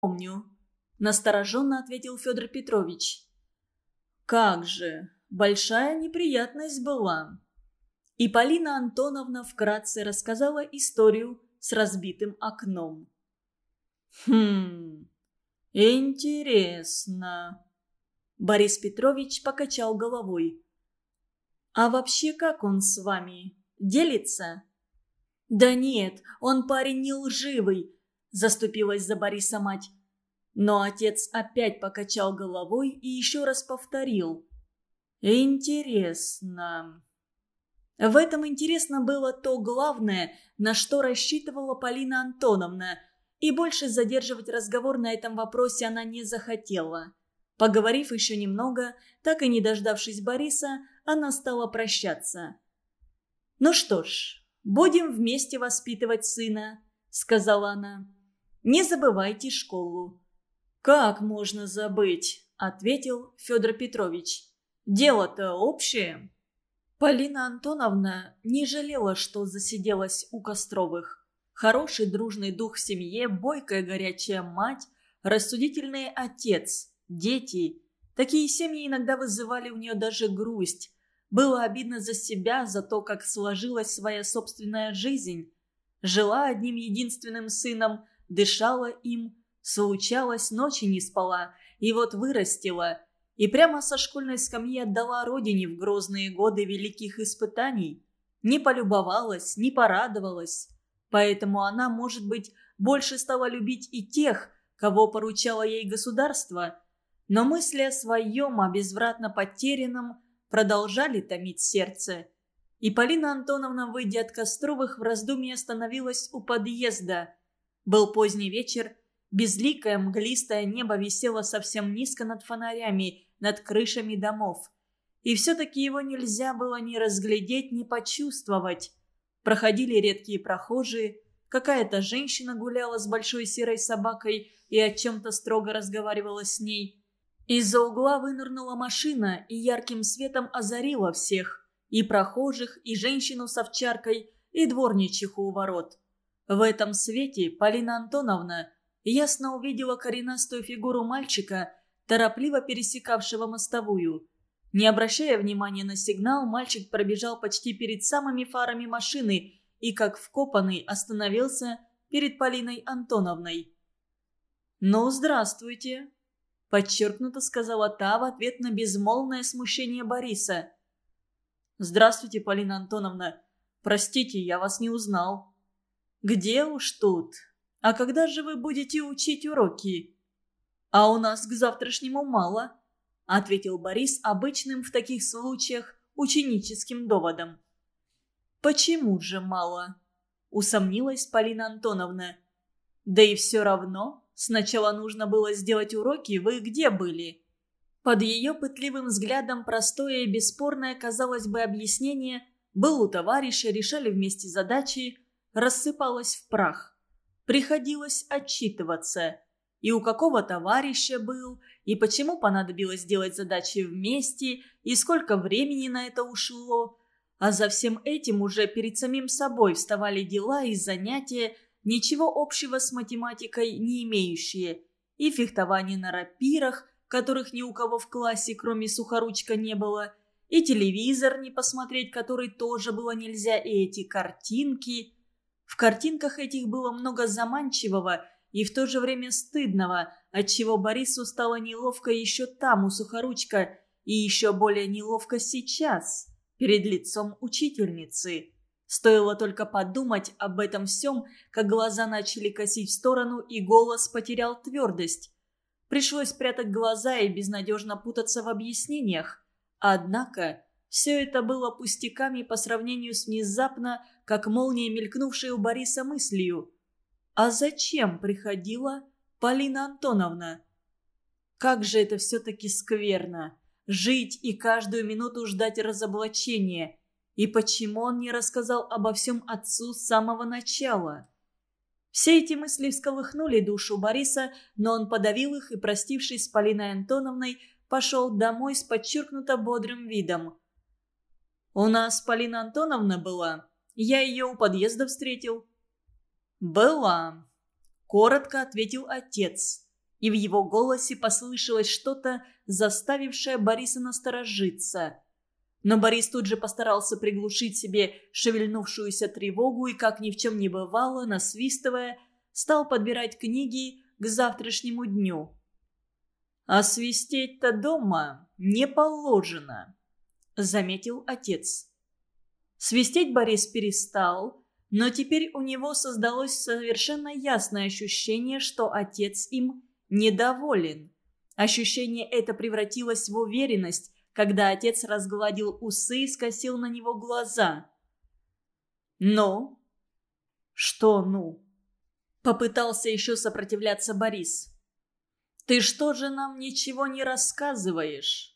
помню», – настороженно ответил Федор Петрович. «Как же, большая неприятность была». И Полина Антоновна вкратце рассказала историю с разбитым окном. «Хм, интересно». Борис Петрович покачал головой. «А вообще как он с вами? Делится?» «Да нет, он парень не лживый», – заступилась за Бориса мать. Но отец опять покачал головой и еще раз повторил. «Интересно». В этом интересно было то главное, на что рассчитывала Полина Антоновна, и больше задерживать разговор на этом вопросе она не захотела. Поговорив еще немного, так и не дождавшись Бориса, она стала прощаться. «Ну что ж, будем вместе воспитывать сына», — сказала она. «Не забывайте школу». «Как можно забыть?» — ответил Федор Петрович. «Дело-то общее». Полина Антоновна не жалела, что засиделась у Костровых. Хороший дружный дух в семье, бойкая горячая мать, рассудительный отец, дети. Такие семьи иногда вызывали у нее даже грусть. Было обидно за себя, за то, как сложилась своя собственная жизнь. Жила одним единственным сыном, дышала им, случалось, ночи не спала, и вот вырастила – и прямо со школьной скамьи отдала родине в грозные годы великих испытаний. Не полюбовалась, не порадовалась. Поэтому она, может быть, больше стала любить и тех, кого поручало ей государство. Но мысли о своем, о безвратно потерянном, продолжали томить сердце. И Полина Антоновна, выйдя от Костровых, в раздумье остановилась у подъезда. Был поздний вечер, безликое мглистое небо висело совсем низко над фонарями, над крышами домов. И все-таки его нельзя было ни разглядеть, ни почувствовать. Проходили редкие прохожие, какая-то женщина гуляла с большой серой собакой и о чем-то строго разговаривала с ней. Из-за угла вынырнула машина и ярким светом озарила всех – и прохожих, и женщину с овчаркой, и дворничиху у ворот. В этом свете Полина Антоновна ясно увидела коренастую фигуру мальчика торопливо пересекавшего мостовую. Не обращая внимания на сигнал, мальчик пробежал почти перед самыми фарами машины и, как вкопанный, остановился перед Полиной Антоновной. «Ну, здравствуйте», – подчеркнуто сказала та в ответ на безмолвное смущение Бориса. «Здравствуйте, Полина Антоновна. Простите, я вас не узнал». «Где уж тут? А когда же вы будете учить уроки?» «А у нас к завтрашнему мало», – ответил Борис обычным в таких случаях ученическим доводом. «Почему же мало?» – усомнилась Полина Антоновна. «Да и все равно. Сначала нужно было сделать уроки, вы где были?» Под ее пытливым взглядом простое и бесспорное, казалось бы, объяснение «был у товарища, решали вместе задачи» рассыпалось в прах. Приходилось отчитываться – и у какого товарища был, и почему понадобилось делать задачи вместе, и сколько времени на это ушло. А за всем этим уже перед самим собой вставали дела и занятия, ничего общего с математикой не имеющие. И фехтование на рапирах, которых ни у кого в классе, кроме сухоручка, не было, и телевизор не посмотреть, который тоже было нельзя, и эти картинки. В картинках этих было много заманчивого – и в то же время стыдного, отчего Борису стало неловко еще там, у Сухоручка, и еще более неловко сейчас, перед лицом учительницы. Стоило только подумать об этом всем, как глаза начали косить в сторону, и голос потерял твердость. Пришлось прятать глаза и безнадежно путаться в объяснениях. Однако все это было пустяками по сравнению с внезапно, как молния мелькнувшей у Бориса мыслью – а зачем приходила Полина Антоновна? Как же это все-таки скверно. Жить и каждую минуту ждать разоблачения. И почему он не рассказал обо всем отцу с самого начала? Все эти мысли всколыхнули душу Бориса, но он подавил их и, простившись с Полиной Антоновной, пошел домой с подчеркнуто бодрым видом. «У нас Полина Антоновна была. Я ее у подъезда встретил. «Была», – коротко ответил отец. И в его голосе послышалось что-то, заставившее Бориса насторожиться. Но Борис тут же постарался приглушить себе шевельнувшуюся тревогу и, как ни в чем не бывало, насвистывая, стал подбирать книги к завтрашнему дню. «А свистеть-то дома не положено», — заметил отец. Свистеть Борис перестал, но теперь у него создалось совершенно ясное ощущение, что отец им недоволен. Ощущение это превратилось в уверенность, когда отец разгладил усы и скосил на него глаза. «Ну?» «Что «ну?» Попытался еще сопротивляться Борис. «Ты что же нам ничего не рассказываешь?»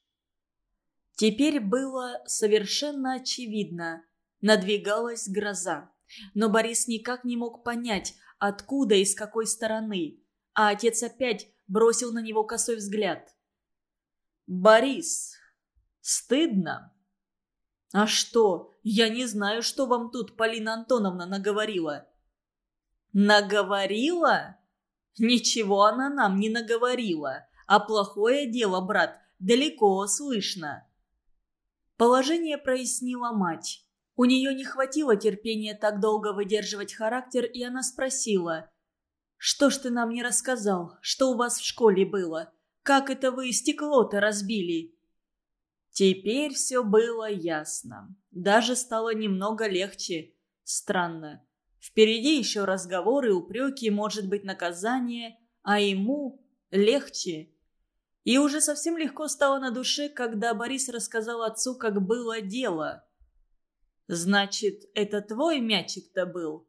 Теперь было совершенно очевидно. Надвигалась гроза. Но Борис никак не мог понять, откуда и с какой стороны. А отец опять бросил на него косой взгляд. «Борис, стыдно?» «А что? Я не знаю, что вам тут Полина Антоновна наговорила». «Наговорила?» «Ничего она нам не наговорила, а плохое дело, брат, далеко слышно». Положение прояснила мать. У нее не хватило терпения так долго выдерживать характер, и она спросила. «Что ж ты нам не рассказал? Что у вас в школе было? Как это вы стекло-то разбили?» Теперь все было ясно. Даже стало немного легче. Странно. Впереди еще разговоры, упреки, может быть, наказание, а ему легче. И уже совсем легко стало на душе, когда Борис рассказал отцу, как было дело. «Значит, это твой мячик-то был?»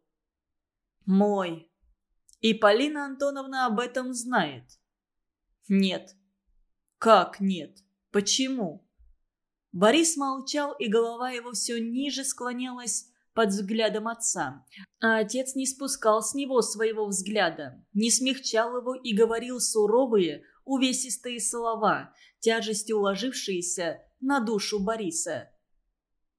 «Мой. И Полина Антоновна об этом знает?» «Нет». «Как нет? Почему?» Борис молчал, и голова его все ниже склонялась под взглядом отца. А отец не спускал с него своего взгляда, не смягчал его и говорил суровые, увесистые слова, тяжестью уложившиеся на душу Бориса.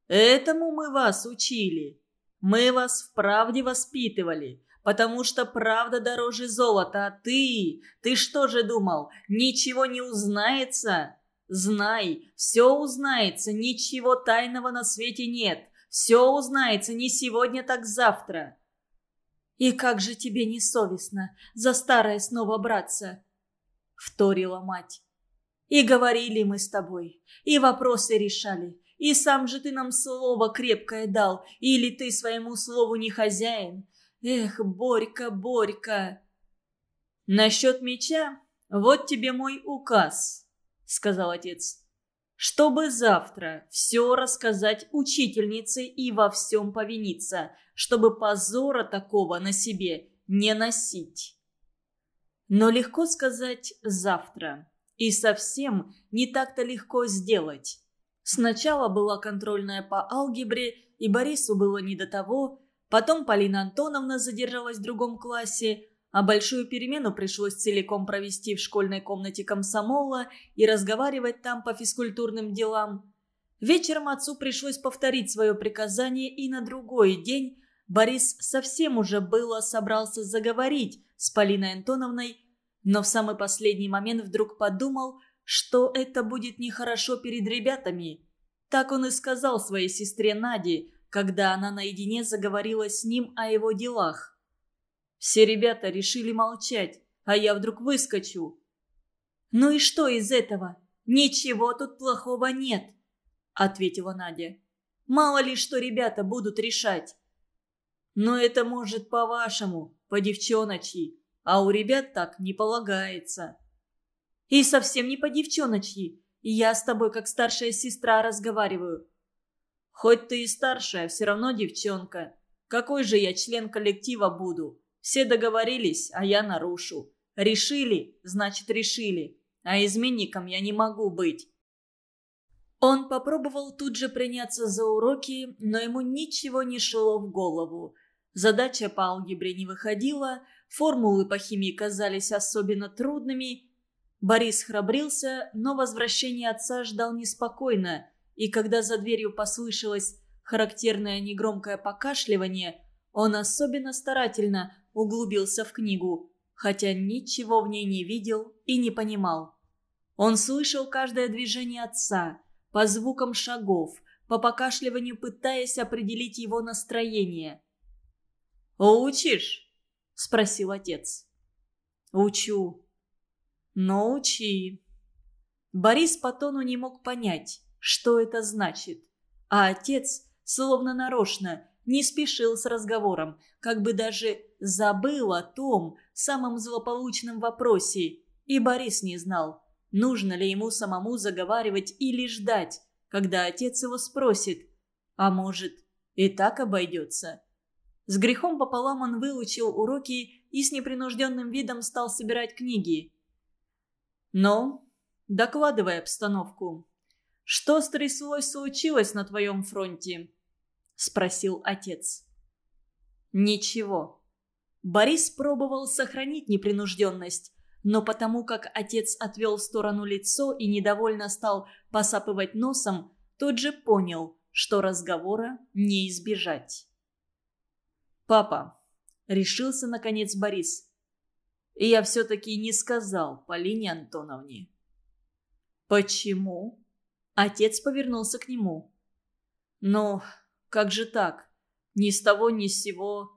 «Этому мы вас учили. Мы вас в правде воспитывали, потому что правда дороже золота, а ты... Ты что же думал, ничего не узнается?» Знай, все узнается, ничего тайного на свете нет. Все узнается не сегодня, так завтра. И как же тебе не совестно за старое снова браться? Вторила мать. И говорили мы с тобой, и вопросы решали. И сам же ты нам слово крепкое дал, или ты своему слову не хозяин. Эх, Борька, Борька. Насчет меча, вот тебе мой указ, сказал отец чтобы завтра все рассказать учительнице и во всем повиниться, чтобы позора такого на себе не носить. Но легко сказать «завтра». И совсем не так-то легко сделать. Сначала была контрольная по алгебре, и Борису было не до того, потом Полина Антоновна задержалась в другом классе, а большую перемену пришлось целиком провести в школьной комнате комсомола и разговаривать там по физкультурным делам. Вечером отцу пришлось повторить свое приказание, и на другой день Борис совсем уже было собрался заговорить с Полиной Антоновной, но в самый последний момент вдруг подумал, что это будет нехорошо перед ребятами. Так он и сказал своей сестре Наде, когда она наедине заговорила с ним о его делах. Все ребята решили молчать, а я вдруг выскочу. «Ну и что из этого? Ничего тут плохого нет», — ответила Надя. «Мало ли что ребята будут решать». «Но это может по-вашему, по-девчоночьи, а у ребят так не полагается». «И совсем не по-девчоночьи. Я с тобой как старшая сестра разговариваю». «Хоть ты и старшая, все равно девчонка. Какой же я член коллектива буду?» Все договорились, а я нарушу. Решили, значит решили. А изменником я не могу быть. Он попробовал тут же приняться за уроки, но ему ничего не шло в голову. Задача по алгебре не выходила, формулы по химии казались особенно трудными. Борис храбрился, но возвращение отца ждал неспокойно, и когда за дверью послышалось характерное негромкое покашливание, он особенно старательно углубился в книгу. хотя ничего в ней не видел и не понимал. Он слышал каждое движение отца, по звукам шагов, по покашливанию пытаясь определить его настроение. «Учишь?» – спросил отец. «Учу». «Но учи». Борис по тону не мог понять, что это значит. А отец, словно нарочно, не спешил с разговором, как бы даже забыл о том самом злополучном вопросе. И Борис не знал, нужно ли ему самому заговаривать или ждать, когда отец его спросит. А может, и так обойдется. С грехом пополам он выучил уроки и с непринужденным видом стал собирать книги. «Ну, докладывай обстановку. Что стряслось случилось на твоем фронте?» – спросил отец. «Ничего». Борис пробовал сохранить непринужденность, но потому как отец отвел в сторону лицо и недовольно стал посапывать носом, тот же понял, что разговора не избежать. «Папа», — решился наконец Борис, — «я все-таки не сказал Полине Антоновне». «Почему?» Отец повернулся к нему. «Ну, как же так? Ни с того, ни с сего...»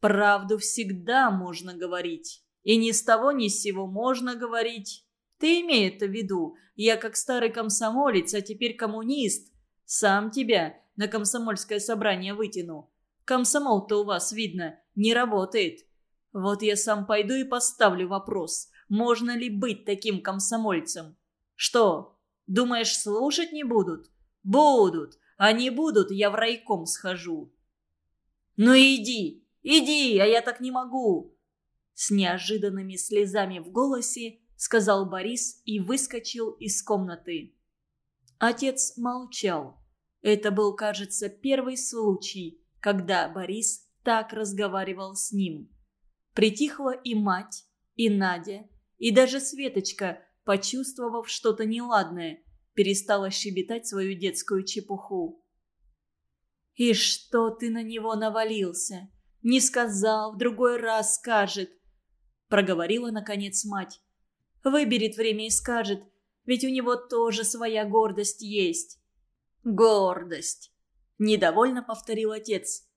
«Правду всегда можно говорить. И ни с того, ни с сего можно говорить. Ты имей это в виду. Я как старый комсомолец, а теперь коммунист. Сам тебя на комсомольское собрание вытяну. Комсомол-то у вас, видно, не работает. Вот я сам пойду и поставлю вопрос, можно ли быть таким комсомольцем. Что, думаешь, слушать не будут? Будут. А не будут, я в райком схожу. Ну иди, иди, а я так не могу. С неожиданными слезами в голосе сказал Борис и выскочил из комнаты. Отец молчал. Это был, кажется, первый случай, когда Борис так разговаривал с ним. Притихла и мать, и Надя, и даже Светочка, почувствовав что-то неладное, перестала щебетать свою детскую чепуху. «И что ты на него навалился? Не сказал, в другой раз скажет», — проговорила, наконец, мать. «Выберет время и скажет, ведь у него тоже своя гордость есть». «Гордость. – недовольно повторил отец.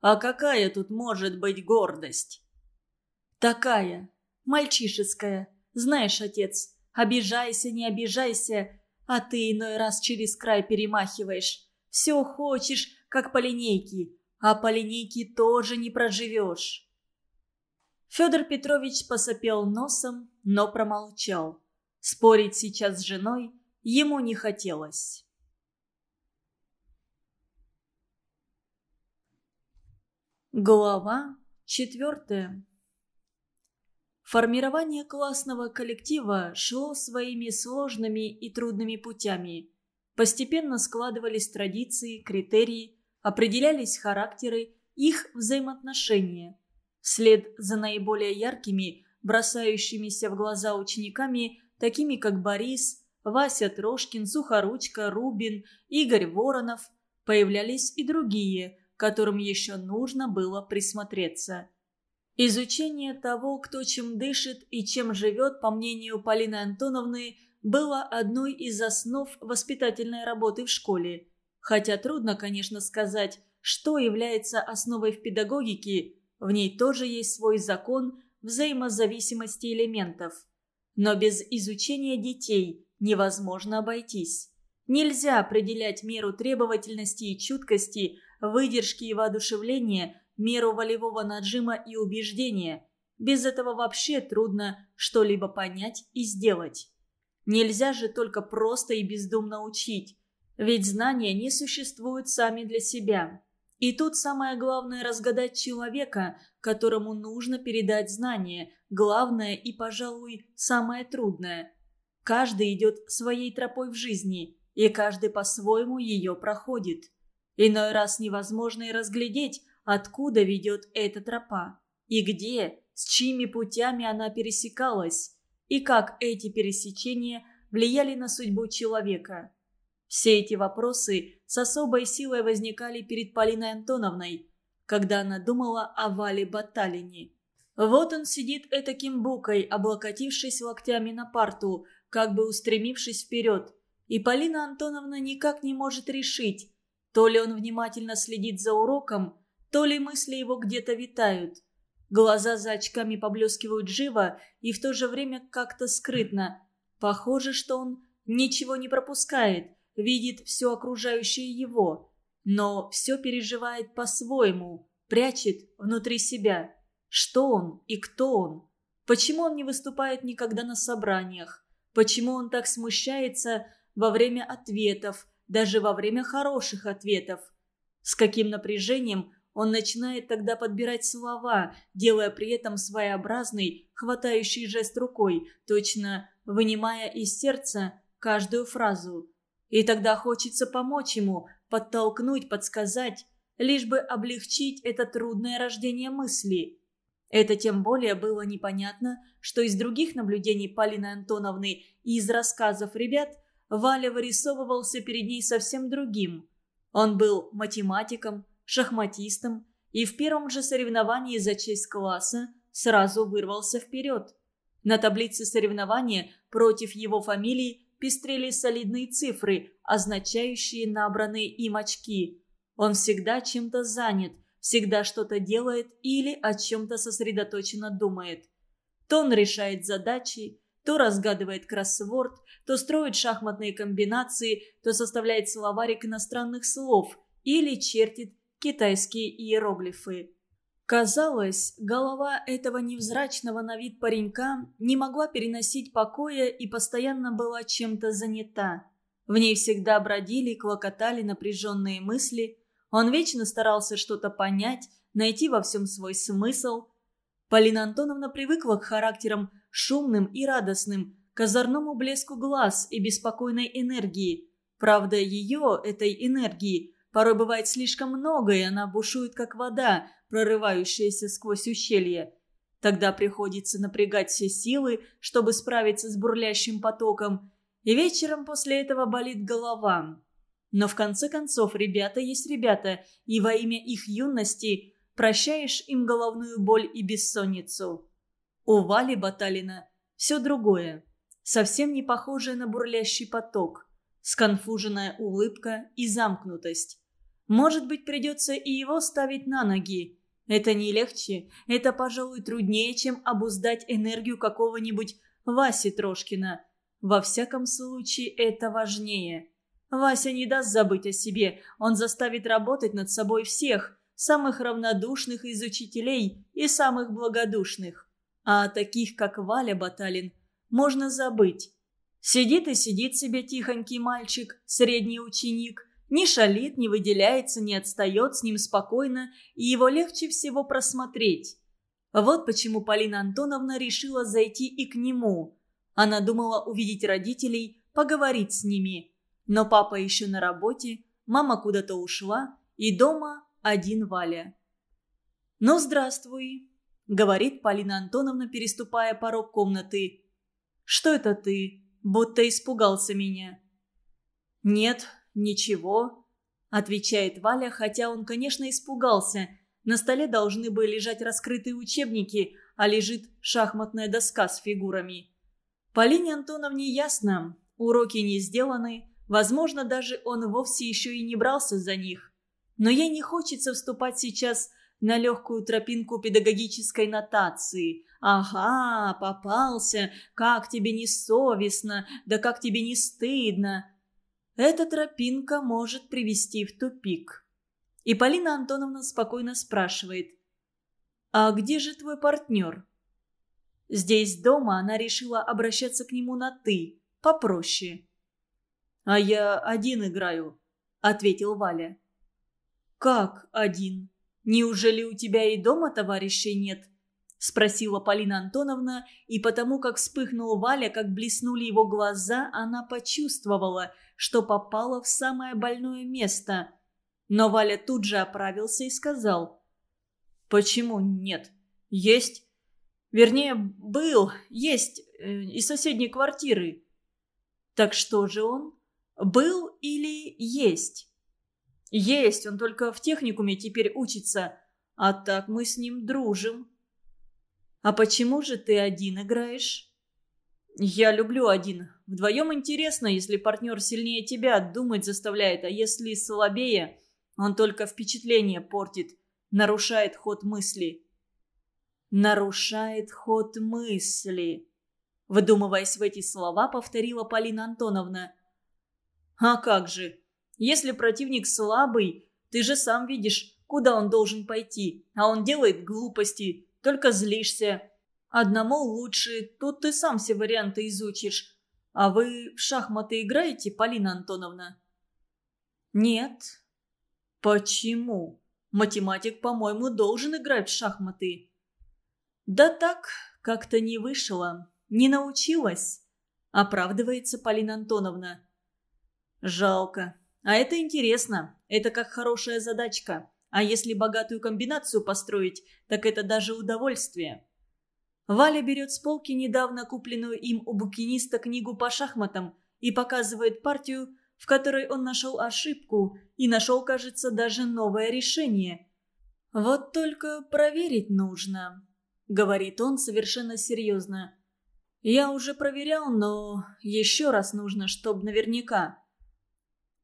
«А какая тут может быть гордость?» «Такая, мальчишеская. Знаешь, отец, обижайся, не обижайся, а ты иной раз через край перемахиваешь. Все хочешь, как по линейке, а по линейке тоже не проживешь». Федор Петрович посопел носом, но промолчал. Спорить сейчас с женой ему не хотелось. Глава четвертая. Формирование классного коллектива шло своими сложными и трудными путями. Постепенно складывались традиции, критерии, определялись характеры, их взаимоотношения. Вслед за наиболее яркими, бросающимися в глаза учениками, такими как Борис, Вася Трошкин, Сухоручка, Рубин, Игорь Воронов, появлялись и другие – которым еще нужно было присмотреться. Изучение того, кто чем дышит и чем живет, по мнению Полины Антоновны, было одной из основ воспитательной работы в школе. Хотя трудно, конечно, сказать, что является основой в педагогике, в ней тоже есть свой закон взаимозависимости элементов. Но без изучения детей невозможно обойтись. Нельзя определять меру требовательности и чуткости выдержки и воодушевления, меру волевого наджима и убеждения. Без этого вообще трудно что-либо понять и сделать. Нельзя же только просто и бездумно учить, ведь знания не существуют сами для себя. И тут самое главное разгадать человека, которому нужно передать знания, главное и, пожалуй, самое трудное. Каждый идет своей тропой в жизни, и каждый по-своему ее проходит. Иной раз невозможно и разглядеть, откуда ведет эта тропа, и где, с чьими путями она пересекалась, и как эти пересечения влияли на судьбу человека. Все эти вопросы с особой силой возникали перед Полиной Антоновной, когда она думала о Вале Баталине. Вот он сидит этаким букой, облокотившись локтями на парту, как бы устремившись вперед. И Полина Антоновна никак не может решить, то ли он внимательно следит за уроком, то ли мысли его где-то витают. Глаза за очками поблескивают живо и в то же время как-то скрытно. Похоже, что он ничего не пропускает, видит все окружающее его, но все переживает по-своему, прячет внутри себя. Что он и кто он? Почему он не выступает никогда на собраниях? Почему он так смущается во время ответов, даже во время хороших ответов? С каким напряжением он начинает тогда подбирать слова, делая при этом своеобразный, хватающий жест рукой, точно вынимая из сердца каждую фразу. И тогда хочется помочь ему, подтолкнуть, подсказать, лишь бы облегчить это трудное рождение мысли. Это тем более было непонятно, что из других наблюдений Полины Антоновны и из рассказов ребят Валя вырисовывался перед ней совсем другим. Он был математиком, шахматистом и в первом же соревновании за честь класса сразу вырвался вперед. На таблице соревнования против его фамилии пестрели солидные цифры, означающие набранные им очки. Он всегда чем-то занят – всегда что-то делает или о чем-то сосредоточенно думает. То он решает задачи, то разгадывает кроссворд, то строит шахматные комбинации, то составляет словарик иностранных слов или чертит китайские иероглифы. Казалось, голова этого невзрачного на вид паренька не могла переносить покоя и постоянно была чем-то занята. В ней всегда бродили и клокотали напряженные мысли – он вечно старался что-то понять, найти во всем свой смысл. Полина Антоновна привыкла к характерам шумным и радостным, к блеску глаз и беспокойной энергии. Правда, ее, этой энергии, порой бывает слишком много, и она бушует, как вода, прорывающаяся сквозь ущелье. Тогда приходится напрягать все силы, чтобы справиться с бурлящим потоком, и вечером после этого болит голова. Но в конце концов, ребята есть ребята, и во имя их юности прощаешь им головную боль и бессонницу. У Вали Баталина все другое, совсем не похожее на бурлящий поток, сконфуженная улыбка и замкнутость. Может быть, придется и его ставить на ноги. Это не легче, это, пожалуй, труднее, чем обуздать энергию какого-нибудь Васи Трошкина. Во всяком случае, это важнее. Вася не даст забыть о себе, он заставит работать над собой всех, самых равнодушных из учителей и самых благодушных. А о таких, как Валя Баталин, можно забыть. Сидит и сидит себе тихонький мальчик, средний ученик, не шалит, не выделяется, не отстает, с ним спокойно, и его легче всего просмотреть. Вот почему Полина Антоновна решила зайти и к нему. Она думала увидеть родителей, поговорить с ними – но папа еще на работе, мама куда-то ушла, и дома один Валя. «Ну, здравствуй», — говорит Полина Антоновна, переступая порог комнаты. «Что это ты? Будто испугался меня». «Нет, ничего», — отвечает Валя, хотя он, конечно, испугался. На столе должны были лежать раскрытые учебники, а лежит шахматная доска с фигурами. Полине Антоновне ясно, уроки не сделаны, Возможно, даже он вовсе еще и не брался за них. Но ей не хочется вступать сейчас на легкую тропинку педагогической нотации. «Ага, попался, как тебе не совестно, да как тебе не стыдно». Эта тропинка может привести в тупик. И Полина Антоновна спокойно спрашивает. «А где же твой партнер?» Здесь дома она решила обращаться к нему на «ты», попроще. «А я один играю», — ответил Валя. «Как один? Неужели у тебя и дома товарищей нет?» — спросила Полина Антоновна, и потому как вспыхнул Валя, как блеснули его глаза, она почувствовала, что попала в самое больное место. Но Валя тут же оправился и сказал. «Почему нет? Есть. Вернее, был, есть, э, из соседней квартиры». «Так что же он?» Был или есть? Есть, он только в техникуме теперь учится. А так мы с ним дружим. «А почему же ты один играешь?» «Я люблю один. Вдвоем интересно, если партнер сильнее тебя, думать заставляет, а если слабее, он только впечатление портит, нарушает ход мысли». «Нарушает ход мысли», — выдумываясь в эти слова, повторила Полина Антоновна. «А как же? Если противник слабый, ты же сам видишь, куда он должен пойти, а он делает глупости, только злишься. Одному лучше, тут ты сам все варианты изучишь. А вы в шахматы играете, Полина Антоновна? Нет. Почему? Математик, по-моему, должен играть в шахматы. Да так, как-то не вышло, не научилась, оправдывается Полина Антоновна. Жалко. А это интересно. Это как хорошая задачка. А если богатую комбинацию построить, так это даже удовольствие. Валя берет с полки недавно купленную им у букиниста книгу по шахматам и показывает партию, в которой он нашел ошибку и нашел, кажется, даже новое решение. «Вот только проверить нужно», — говорит он совершенно серьезно. «Я уже проверял, но еще раз нужно, чтобы наверняка».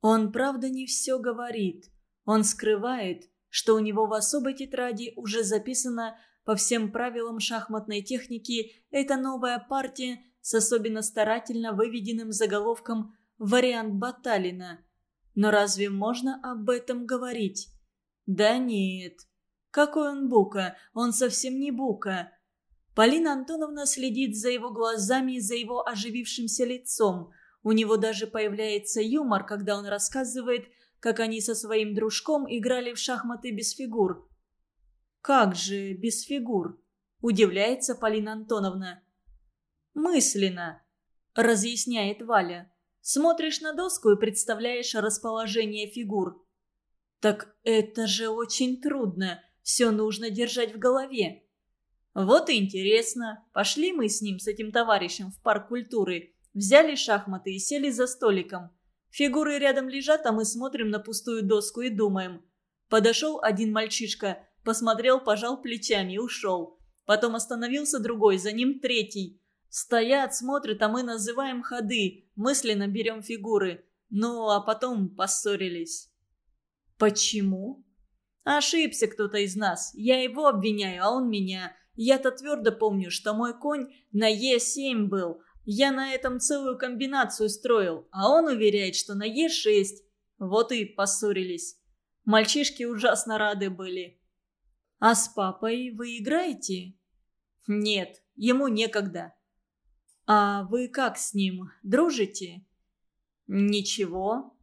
Он, правда, не все говорит. Он скрывает, что у него в особой тетради уже записано по всем правилам шахматной техники эта новая партия с особенно старательно выведенным заголовком «Вариант Баталина». Но разве можно об этом говорить? Да нет. Какой он бука? Он совсем не бука. Полина Антоновна следит за его глазами и за его оживившимся лицом – у него даже появляется юмор, когда он рассказывает, как они со своим дружком играли в шахматы без фигур. «Как же без фигур?» – удивляется Полина Антоновна. «Мысленно», – разъясняет Валя. «Смотришь на доску и представляешь расположение фигур». «Так это же очень трудно. Все нужно держать в голове». «Вот и интересно. Пошли мы с ним, с этим товарищем, в парк культуры. Взяли шахматы и сели за столиком. Фигуры рядом лежат, а мы смотрим на пустую доску и думаем. Подошел один мальчишка, посмотрел, пожал плечами и ушел. Потом остановился другой, за ним третий. Стоят, смотрят, а мы называем ходы, мысленно берем фигуры. Ну, а потом поссорились. Почему? Ошибся кто-то из нас. Я его обвиняю, а он меня. Я-то твердо помню, что мой конь на Е7 был, я на этом целую комбинацию строил, а он уверяет, что на Е6. Вот и поссорились. Мальчишки ужасно рады были. А с папой вы играете? Нет, ему некогда. А вы как с ним, дружите? Ничего.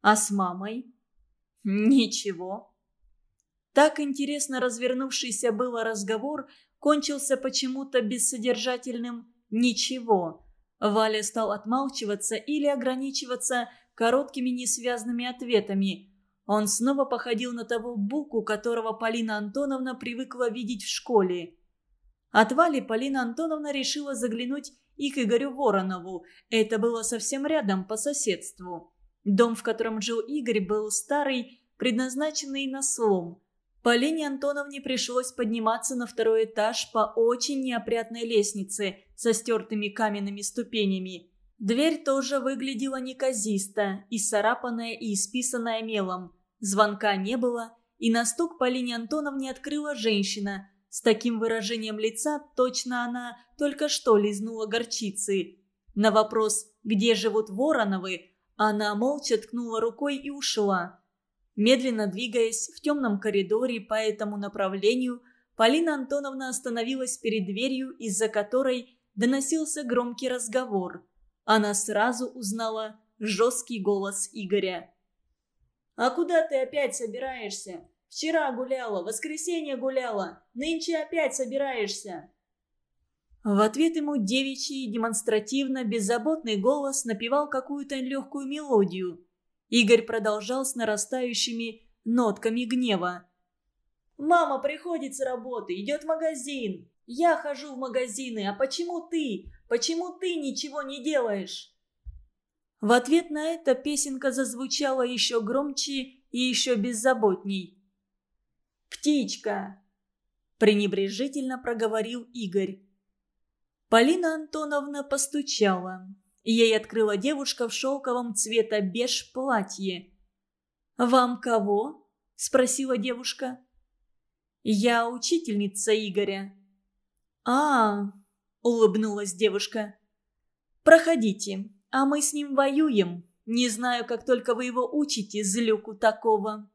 А с мамой? Ничего. Так интересно развернувшийся было разговор кончился почему-то бессодержательным Ничего. Валя стал отмалчиваться или ограничиваться короткими несвязными ответами. Он снова походил на того Буку, которого Полина Антоновна привыкла видеть в школе. От Вали Полина Антоновна решила заглянуть и к Игорю Воронову. Это было совсем рядом, по соседству. Дом, в котором жил Игорь, был старый, предназначенный на слом. Полине Антоновне пришлось подниматься на второй этаж по очень неопрятной лестнице со стертыми каменными ступенями. Дверь тоже выглядела неказисто, и царапанная и исписанная мелом. Звонка не было, и на стук Полине Антоновне открыла женщина. С таким выражением лица точно она только что лизнула горчицы. На вопрос «Где живут Вороновы?» она молча ткнула рукой и ушла. Медленно двигаясь в темном коридоре по этому направлению, Полина Антоновна остановилась перед дверью, из-за которой доносился громкий разговор. Она сразу узнала жесткий голос Игоря. «А куда ты опять собираешься? Вчера гуляла, воскресенье гуляла, нынче опять собираешься?» В ответ ему девичий, демонстративно беззаботный голос напевал какую-то легкую мелодию – Игорь продолжал с нарастающими нотками гнева. «Мама приходит с работы, идет в магазин. Я хожу в магазины, а почему ты? Почему ты ничего не делаешь?» В ответ на это песенка зазвучала еще громче и еще беззаботней. «Птичка! пренебрежительно проговорил Игорь. Полина Антоновна постучала. Ей открыла девушка в шелковом цвета беж платье. «Вам кого?» – спросила девушка. «Я учительница Игоря». «А, – улыбнулась девушка. «Проходите, а мы с ним воюем. Не знаю, как только вы его учите, злюку такого».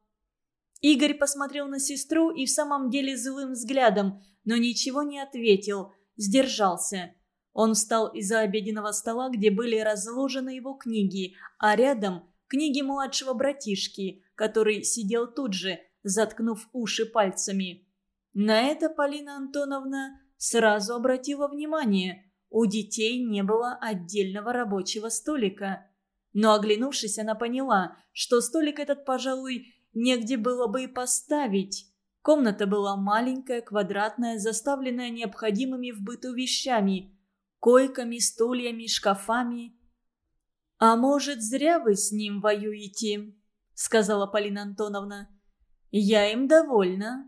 Игорь посмотрел на сестру и в самом деле злым взглядом, но ничего не ответил, сдержался. Он встал из-за обеденного стола, где были разложены его книги, а рядом книги младшего братишки, который сидел тут же, заткнув уши пальцами. На это Полина Антоновна сразу обратила внимание, у детей не было отдельного рабочего столика. Но оглянувшись, она поняла, что столик этот, пожалуй, негде было бы и поставить. Комната была маленькая, квадратная, заставленная необходимыми в быту вещами – койками, стульями, шкафами. «А может, зря вы с ним воюете?» – сказала Полина Антоновна. «Я им довольна.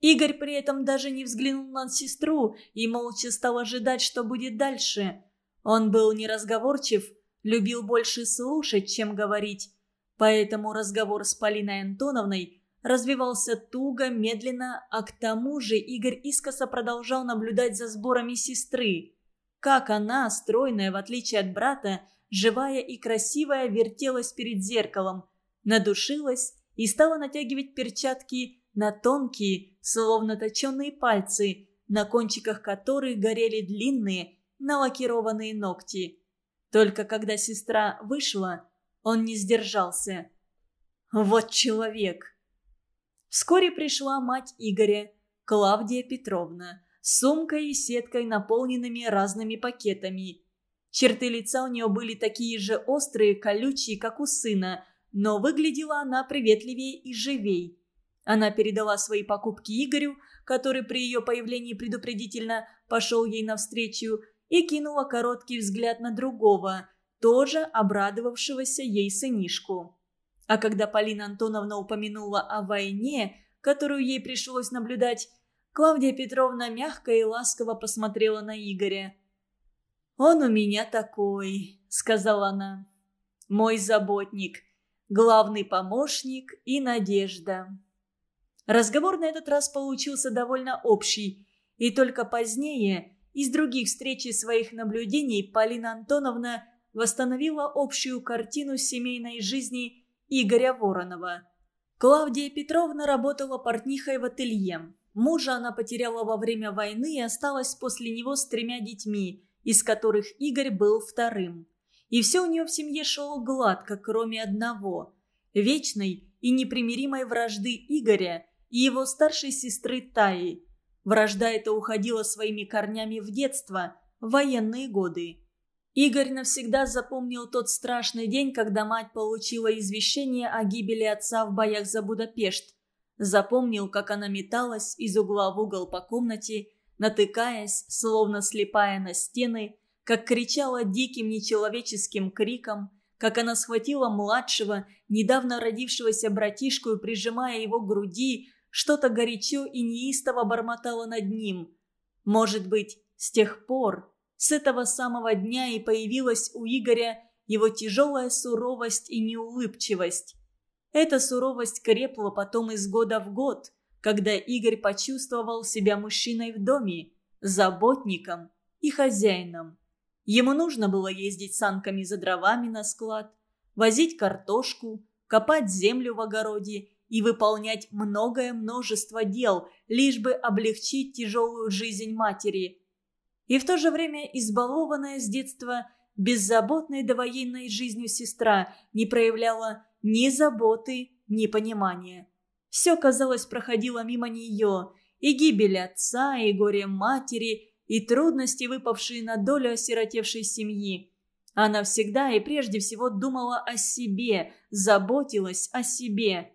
Игорь при этом даже не взглянул на сестру и молча стал ожидать, что будет дальше. Он был неразговорчив, любил больше слушать, чем говорить. Поэтому разговор с Полиной Антоновной развивался туго, медленно, а к тому же Игорь искоса продолжал наблюдать за сборами сестры. Как она, стройная, в отличие от брата, живая и красивая, вертелась перед зеркалом, надушилась и стала натягивать перчатки на тонкие, словно точеные пальцы, на кончиках которых горели длинные, налакированные ногти. Только когда сестра вышла, он не сдержался. Вот человек! Вскоре пришла мать Игоря, Клавдия Петровна, сумкой и сеткой, наполненными разными пакетами. Черты лица у нее были такие же острые, колючие, как у сына, но выглядела она приветливее и живей. Она передала свои покупки Игорю, который при ее появлении предупредительно пошел ей навстречу, и кинула короткий взгляд на другого, тоже обрадовавшегося ей сынишку. А когда Полина Антоновна упомянула о войне, которую ей пришлось наблюдать, Клавдия Петровна мягко и ласково посмотрела на Игоря. «Он у меня такой», — сказала она. «Мой заботник, главный помощник и надежда». Разговор на этот раз получился довольно общий, и только позднее, из других встреч и своих наблюдений, Полина Антоновна восстановила общую картину семейной жизни Игоря Воронова. Клавдия Петровна работала портнихой в ателье. Мужа она потеряла во время войны и осталась после него с тремя детьми, из которых Игорь был вторым. И все у нее в семье шло гладко, кроме одного – вечной и непримиримой вражды Игоря – и его старшей сестры Таи. Вражда эта уходила своими корнями в детство, в военные годы. Игорь навсегда запомнил тот страшный день, когда мать получила извещение о гибели отца в боях за Будапешт. Запомнил, как она металась из угла в угол по комнате, натыкаясь, словно слепая на стены, как кричала диким нечеловеческим криком, как она схватила младшего, недавно родившегося братишку и, прижимая его к груди, что-то горячо и неистово бормотало над ним. Может быть, с тех пор, с этого самого дня и появилась у Игоря его тяжелая суровость и неулыбчивость. Эта суровость крепла потом из года в год, когда Игорь почувствовал себя мужчиной в доме, заботником и хозяином. Ему нужно было ездить санками за дровами на склад, возить картошку, копать землю в огороде и выполнять многое множество дел, лишь бы облегчить тяжелую жизнь матери. И в то же время избалованная с детства беззаботной довоенной жизнью сестра не проявляла ни заботы, ни понимания. Все, казалось, проходило мимо нее, и гибель отца, и горе матери, и трудности, выпавшие на долю осиротевшей семьи. Она всегда и прежде всего думала о себе, заботилась о себе.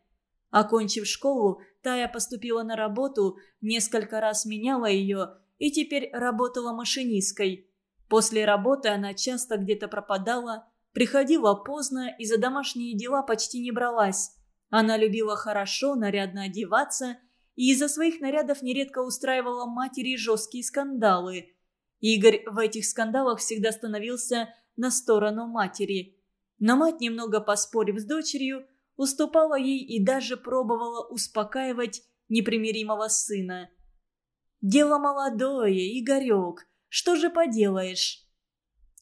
Окончив школу, Тая поступила на работу, несколько раз меняла ее и теперь работала машинисткой. После работы она часто где-то пропадала, приходила поздно и за домашние дела почти не бралась. Она любила хорошо, нарядно одеваться и из-за своих нарядов нередко устраивала матери жесткие скандалы. Игорь в этих скандалах всегда становился на сторону матери. Но мать, немного поспорив с дочерью, уступала ей и даже пробовала успокаивать непримиримого сына. «Дело молодое, Игорек, что же поделаешь?»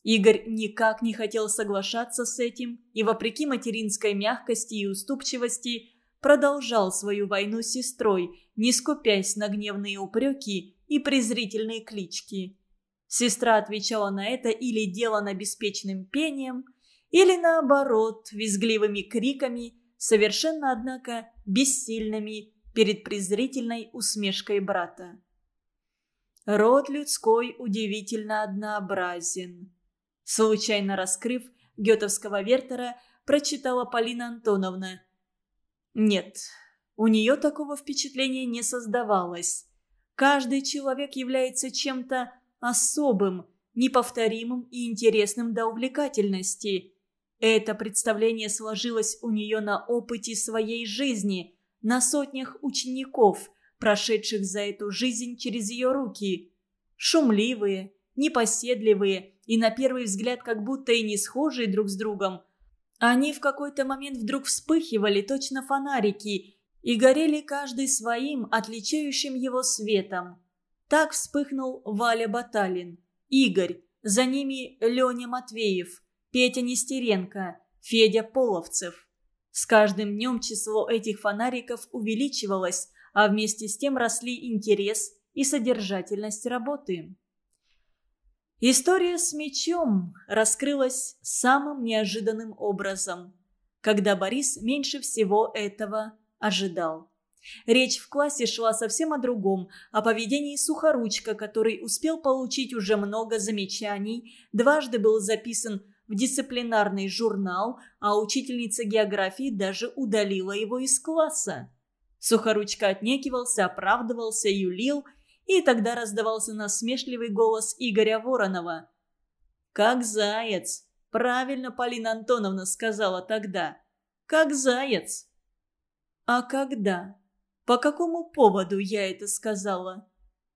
Игорь никак не хотел соглашаться с этим и, вопреки материнской мягкости и уступчивости, продолжал свою войну с сестрой, не скупясь на гневные упреки и презрительные клички. Сестра отвечала на это или делано беспечным пением, или наоборот, визгливыми криками, совершенно, однако, бессильными перед презрительной усмешкой брата. Род людской удивительно однообразен. Случайно раскрыв гетовского Вертера, прочитала Полина Антоновна. Нет, у нее такого впечатления не создавалось. Каждый человек является чем-то особым, неповторимым и интересным до увлекательности. Это представление сложилось у нее на опыте своей жизни, на сотнях учеников, прошедших за эту жизнь через ее руки. Шумливые, непоседливые и на первый взгляд как будто и не схожие друг с другом. Они в какой-то момент вдруг вспыхивали, точно фонарики, и горели каждый своим, отличающим его светом. Так вспыхнул Валя Баталин, Игорь, за ними Леня Матвеев, Петя Нестеренко, Федя Половцев. С каждым днем число этих фонариков увеличивалось, а вместе с тем росли интерес и содержательность работы. История с мечом раскрылась самым неожиданным образом, когда Борис меньше всего этого ожидал. Речь в классе шла совсем о другом, о поведении Сухоручка, который успел получить уже много замечаний, дважды был записан в дисциплинарный журнал, а учительница географии даже удалила его из класса. Сухоручка отнекивался, оправдывался, юлил, и тогда раздавался насмешливый голос Игоря Воронова. «Как заяц!» Правильно Полина Антоновна сказала тогда. «Как заяц!» «А когда?» «По какому поводу я это сказала?»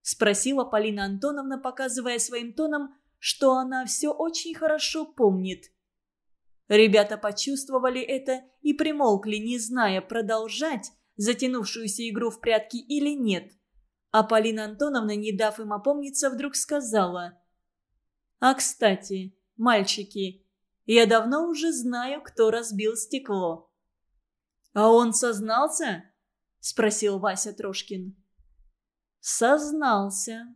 Спросила Полина Антоновна, показывая своим тоном, что она все очень хорошо помнит. Ребята почувствовали это и примолкли, не зная, продолжать затянувшуюся игру в прятки или нет. А Полина Антоновна, не дав им опомниться, вдруг сказала. «А кстати, мальчики, я давно уже знаю, кто разбил стекло». «А он сознался?» спросил Вася Трошкин. Сознался.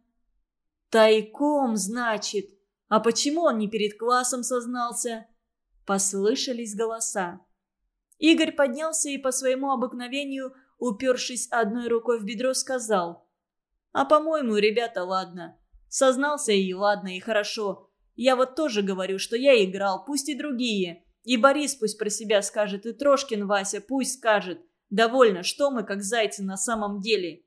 Тайком, значит. А почему он не перед классом сознался? Послышались голоса. Игорь поднялся и по своему обыкновению, упершись одной рукой в бедро, сказал. «А по-моему, ребята, ладно. Сознался и ладно, и хорошо. Я вот тоже говорю, что я играл, пусть и другие. И Борис пусть про себя скажет, и Трошкин Вася пусть скажет. Довольно, что мы как зайцы на самом деле.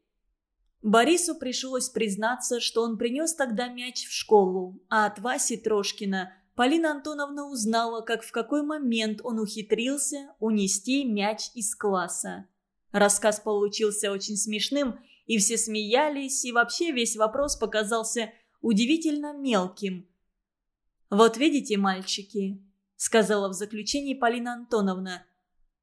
Борису пришлось признаться, что он принес тогда мяч в школу, а от Васи Трошкина Полина Антоновна узнала, как в какой момент он ухитрился унести мяч из класса. Рассказ получился очень смешным, и все смеялись, и вообще весь вопрос показался удивительно мелким. «Вот видите, мальчики», — сказала в заключении Полина Антоновна,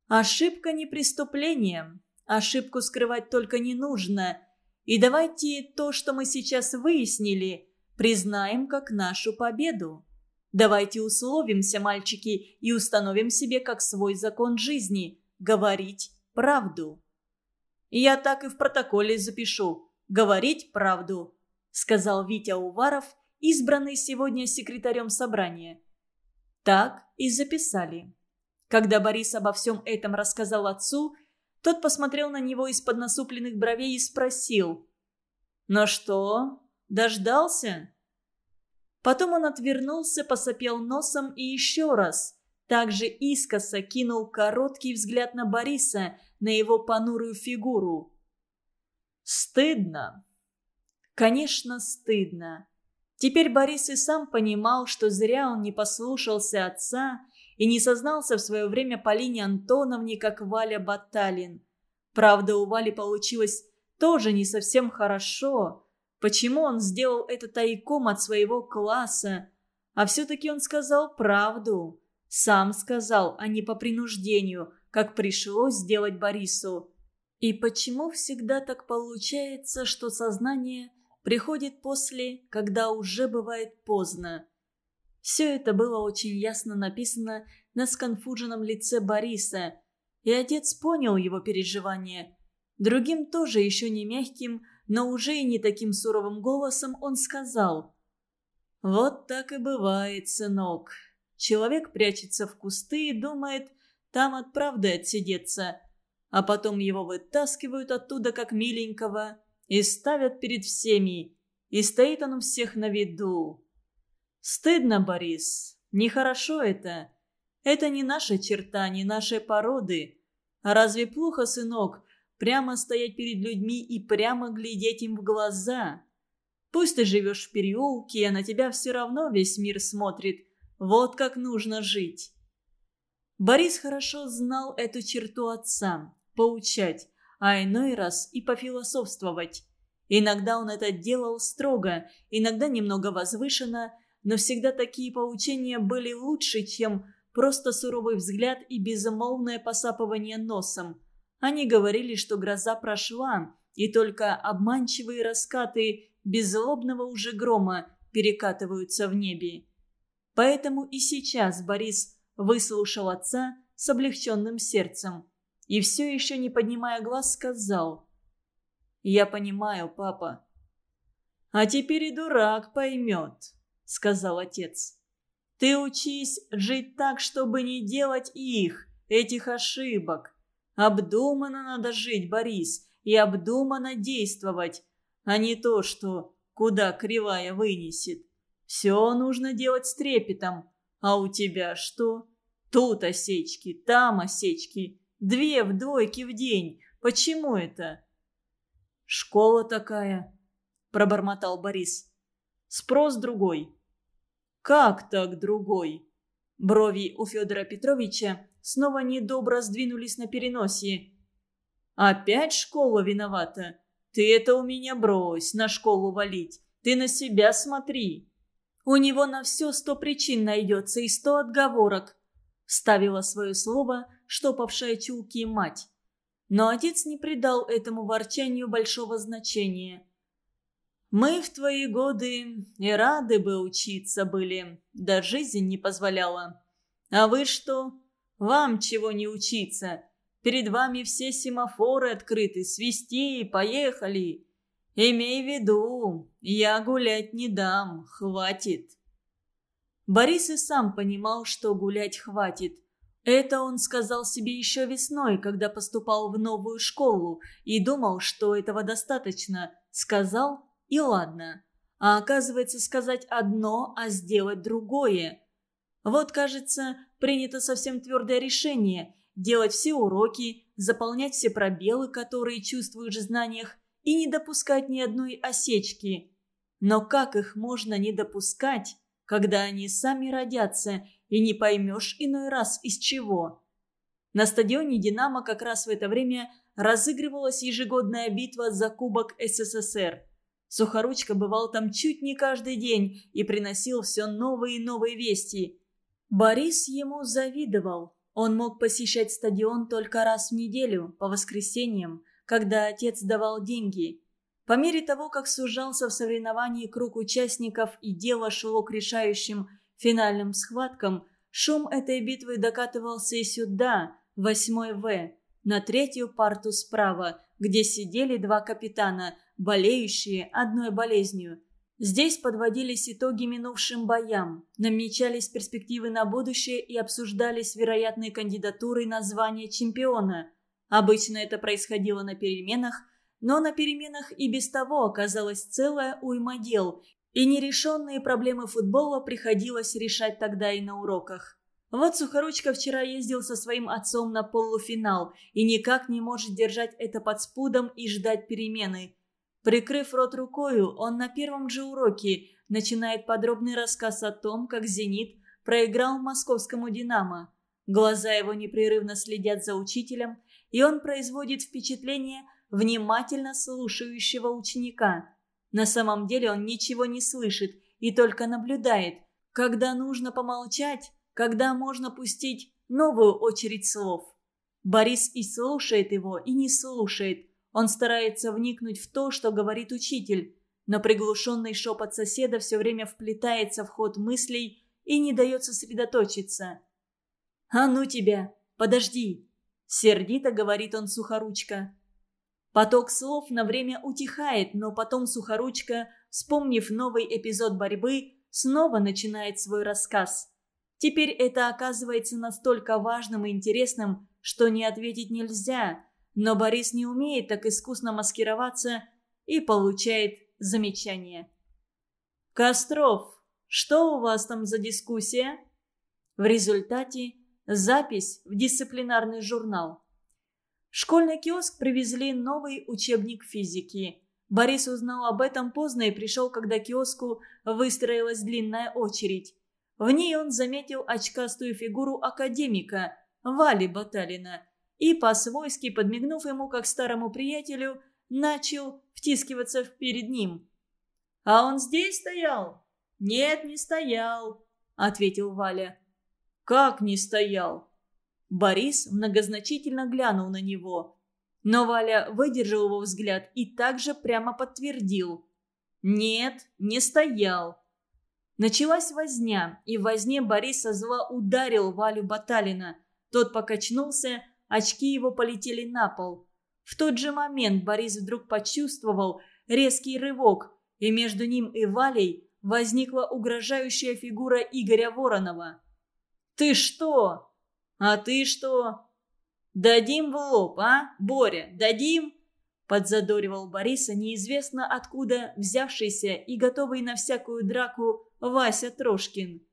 Ошибка не преступление. Ошибку скрывать только не нужно. И давайте то, что мы сейчас выяснили, признаем как нашу победу. Давайте условимся, мальчики, и установим себе как свой закон жизни – говорить правду. Я так и в протоколе запишу – говорить правду, сказал Витя Уваров, избранный сегодня секретарем собрания. Так и записали. Когда Борис обо всем этом рассказал отцу, тот посмотрел на него из-под насупленных бровей и спросил. «Ну что, дождался?» Потом он отвернулся, посопел носом и еще раз, также искоса кинул короткий взгляд на Бориса, на его понурую фигуру. «Стыдно?» «Конечно, стыдно». Теперь Борис и сам понимал, что зря он не послушался отца и не сознался в свое время Полине Антоновне, как Валя Баталин. Правда, у Вали получилось тоже не совсем хорошо. Почему он сделал это тайком от своего класса? А все-таки он сказал правду. Сам сказал, а не по принуждению, как пришлось сделать Борису. И почему всегда так получается, что сознание приходит после, когда уже бывает поздно? Все это было очень ясно написано на сконфуженном лице Бориса, и отец понял его переживания. Другим тоже еще не мягким, но уже и не таким суровым голосом он сказал. «Вот так и бывает, сынок. Человек прячется в кусты и думает, там от правды отсидеться, а потом его вытаскивают оттуда как миленького и ставят перед всеми, и стоит он у всех на виду. Стыдно, Борис, нехорошо это. Это не наша черта, не нашей породы. А разве плохо, сынок, прямо стоять перед людьми и прямо глядеть им в глаза? Пусть ты живешь в переулке, а на тебя все равно весь мир смотрит. Вот как нужно жить. Борис хорошо знал эту черту отца – поучать, а иной раз и пофилософствовать. Иногда он это делал строго, иногда немного возвышенно, но всегда такие поучения были лучше, чем просто суровый взгляд и безмолвное посапывание носом. Они говорили, что гроза прошла, и только обманчивые раскаты беззлобного уже грома перекатываются в небе. Поэтому и сейчас Борис выслушал отца с облегченным сердцем и все еще не поднимая глаз сказал «Я понимаю, папа». «А теперь и дурак поймет», — сказал отец. Ты учись жить так, чтобы не делать их, этих ошибок. Обдуманно надо жить, Борис, и обдуманно действовать, а не то, что куда кривая вынесет. Все нужно делать с трепетом. А у тебя что? Тут осечки, там осечки. Две в двойке в день. Почему это? Школа такая, пробормотал Борис. Спрос другой. «Как так другой?» Брови у Федора Петровича снова недобро сдвинулись на переносе. «Опять школа виновата? Ты это у меня брось, на школу валить. Ты на себя смотри». «У него на все сто причин найдется и сто отговорок», — вставила свое слово штопавшая чулки мать. Но отец не придал этому ворчанию большого значения. Мы в твои годы и рады бы учиться были, да жизнь не позволяла. А вы что? Вам чего не учиться? Перед вами все семафоры открыты, свисти, поехали. Имей в виду, я гулять не дам, хватит. Борис и сам понимал, что гулять хватит. Это он сказал себе еще весной, когда поступал в новую школу, и думал, что этого достаточно. Сказал и ладно. А оказывается, сказать одно, а сделать другое. Вот, кажется, принято совсем твердое решение – делать все уроки, заполнять все пробелы, которые чувствуешь в знаниях, и не допускать ни одной осечки. Но как их можно не допускать, когда они сами родятся, и не поймешь иной раз из чего? На стадионе «Динамо» как раз в это время разыгрывалась ежегодная битва за Кубок СССР – Сухоручка бывал там чуть не каждый день и приносил все новые и новые вести. Борис ему завидовал. Он мог посещать стадион только раз в неделю, по воскресеньям, когда отец давал деньги. По мере того, как сужался в соревновании круг участников и дело шло к решающим финальным схваткам, шум этой битвы докатывался и сюда, в 8 В, на третью парту справа, где сидели два капитана – болеющие одной болезнью. Здесь подводились итоги минувшим боям, намечались перспективы на будущее и обсуждались вероятные кандидатуры на звание чемпиона. Обычно это происходило на переменах, но на переменах и без того оказалась целая уйма дел, и нерешенные проблемы футбола приходилось решать тогда и на уроках. Вот Сухоручка вчера ездил со своим отцом на полуфинал и никак не может держать это под спудом и ждать перемены. Прикрыв рот рукою, он на первом же уроке начинает подробный рассказ о том, как «Зенит» проиграл московскому «Динамо». Глаза его непрерывно следят за учителем, и он производит впечатление, внимательно слушающего ученика. На самом деле он ничего не слышит и только наблюдает, когда нужно помолчать, когда можно пустить новую очередь слов. Борис и слушает его, и не слушает. Он старается вникнуть в то, что говорит учитель, но приглушенный шепот соседа все время вплетается в ход мыслей и не дает сосредоточиться. «А ну тебя! Подожди!» – сердито говорит он Сухоручка. Поток слов на время утихает, но потом Сухоручка, вспомнив новый эпизод борьбы, снова начинает свой рассказ. Теперь это оказывается настолько важным и интересным, что не ответить нельзя, но Борис не умеет так искусно маскироваться и получает замечание. «Костров, что у вас там за дискуссия?» В результате запись в дисциплинарный журнал. В школьный киоск привезли новый учебник физики. Борис узнал об этом поздно и пришел, когда киоску выстроилась длинная очередь. В ней он заметил очкастую фигуру академика Вали Баталина и, по-свойски подмигнув ему как старому приятелю, начал втискиваться перед ним. «А он здесь стоял?» «Нет, не стоял», — ответил Валя. «Как не стоял?» Борис многозначительно глянул на него. Но Валя выдержал его взгляд и также прямо подтвердил. «Нет, не стоял». Началась возня, и в возне Борис со зла ударил Валю Баталина. Тот покачнулся, очки его полетели на пол. В тот же момент Борис вдруг почувствовал резкий рывок, и между ним и Валей возникла угрожающая фигура Игоря Воронова. «Ты что?» «А ты что?» «Дадим в лоб, а, Боря, дадим?» Подзадоривал Бориса неизвестно откуда взявшийся и готовый на всякую драку Вася Трошкин.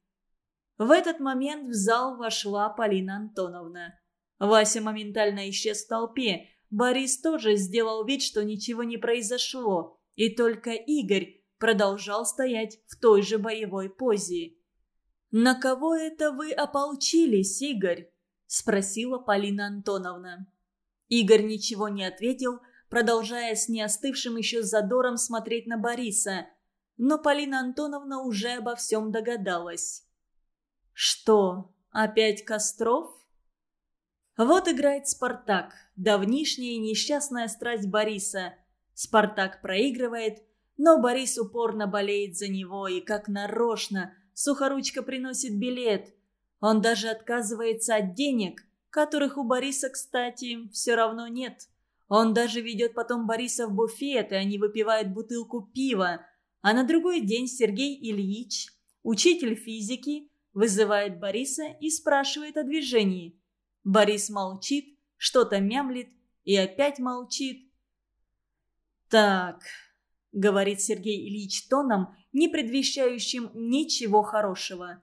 В этот момент в зал вошла Полина Антоновна. Вася моментально исчез в толпе. Борис тоже сделал вид, что ничего не произошло. И только Игорь продолжал стоять в той же боевой позе. «На кого это вы ополчились, Игорь?» – спросила Полина Антоновна. Игорь ничего не ответил, продолжая с неостывшим еще задором смотреть на Бориса. Но Полина Антоновна уже обо всем догадалась. «Что, опять Костров?» Вот играет «Спартак», давнишняя несчастная страсть Бориса. «Спартак» проигрывает, но Борис упорно болеет за него и, как нарочно, Сухоручка приносит билет – он даже отказывается от денег, которых у Бориса, кстати, все равно нет. Он даже ведет потом Бориса в буфет, и они выпивают бутылку пива. А на другой день Сергей Ильич, учитель физики, вызывает Бориса и спрашивает о движении. Борис молчит, что-то мямлит и опять молчит. «Так», — говорит Сергей Ильич тоном, не предвещающим ничего хорошего.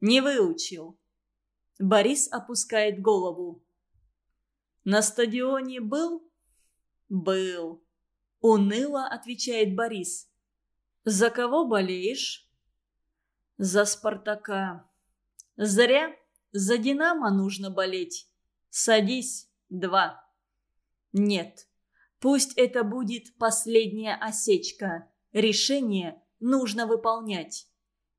Не выучил. Борис опускает голову. На стадионе был? Был. Уныло отвечает Борис. За кого болеешь? За Спартака. Зря. За Динамо нужно болеть. Садись. Два. Нет. Пусть это будет последняя осечка. Решение нужно выполнять.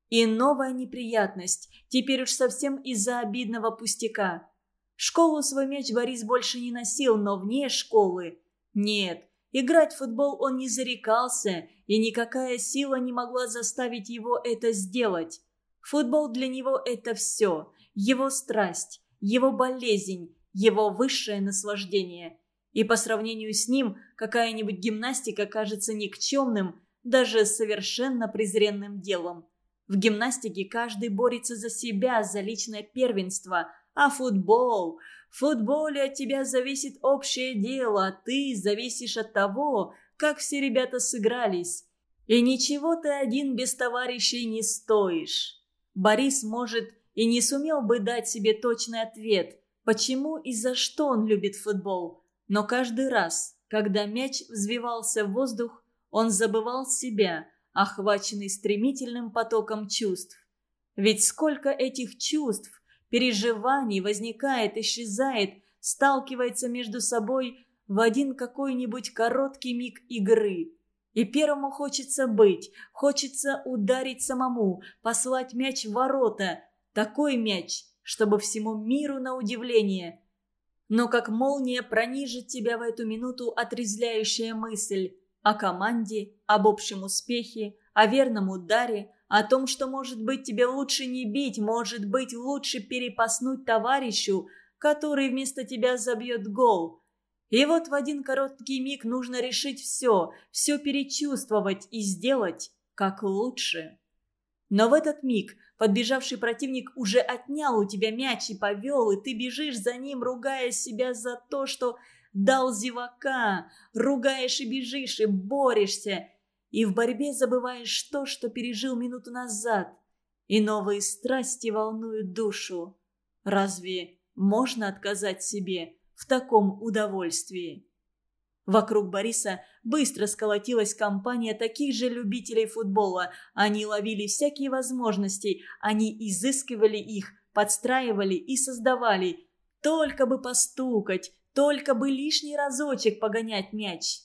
И новая неприятность, теперь уж совсем из-за обидного пустяка. Школу свой мяч Борис больше не носил, но вне школы... Нет, играть в футбол он не зарекался, и никакая сила не могла заставить его это сделать. Футбол для него – это все. Его страсть, его болезнь, его высшее наслаждение. И по сравнению с ним какая-нибудь гимнастика кажется никчемным, даже совершенно презренным делом. В гимнастике каждый борется за себя, за личное первенство. А футбол? В футболе от тебя зависит общее дело, а ты зависишь от того, как все ребята сыгрались. И ничего ты один без товарищей не стоишь. Борис, может, и не сумел бы дать себе точный ответ, почему и за что он любит футбол. Но каждый раз, когда мяч взвивался в воздух, он забывал себя – охваченный стремительным потоком чувств. Ведь сколько этих чувств, переживаний возникает, исчезает, сталкивается между собой в один какой-нибудь короткий миг игры. И первому хочется быть, хочется ударить самому, послать мяч в ворота. Такой мяч, чтобы всему миру на удивление. Но как молния пронижит тебя в эту минуту отрезляющая мысль о команде, об общем успехе, о верном ударе, о том, что, может быть, тебе лучше не бить, может быть, лучше перепаснуть товарищу, который вместо тебя забьет гол. И вот в один короткий миг нужно решить все, все перечувствовать и сделать как лучше. Но в этот миг подбежавший противник уже отнял у тебя мяч и повел, и ты бежишь за ним, ругая себя за то, что дал зевака, ругаешь и бежишь, и борешься, и в борьбе забываешь то, что пережил минуту назад, и новые страсти волнуют душу. Разве можно отказать себе в таком удовольствии? Вокруг Бориса быстро сколотилась компания таких же любителей футбола. Они ловили всякие возможности, они изыскивали их, подстраивали и создавали. Только бы постукать, только бы лишний разочек погонять мяч.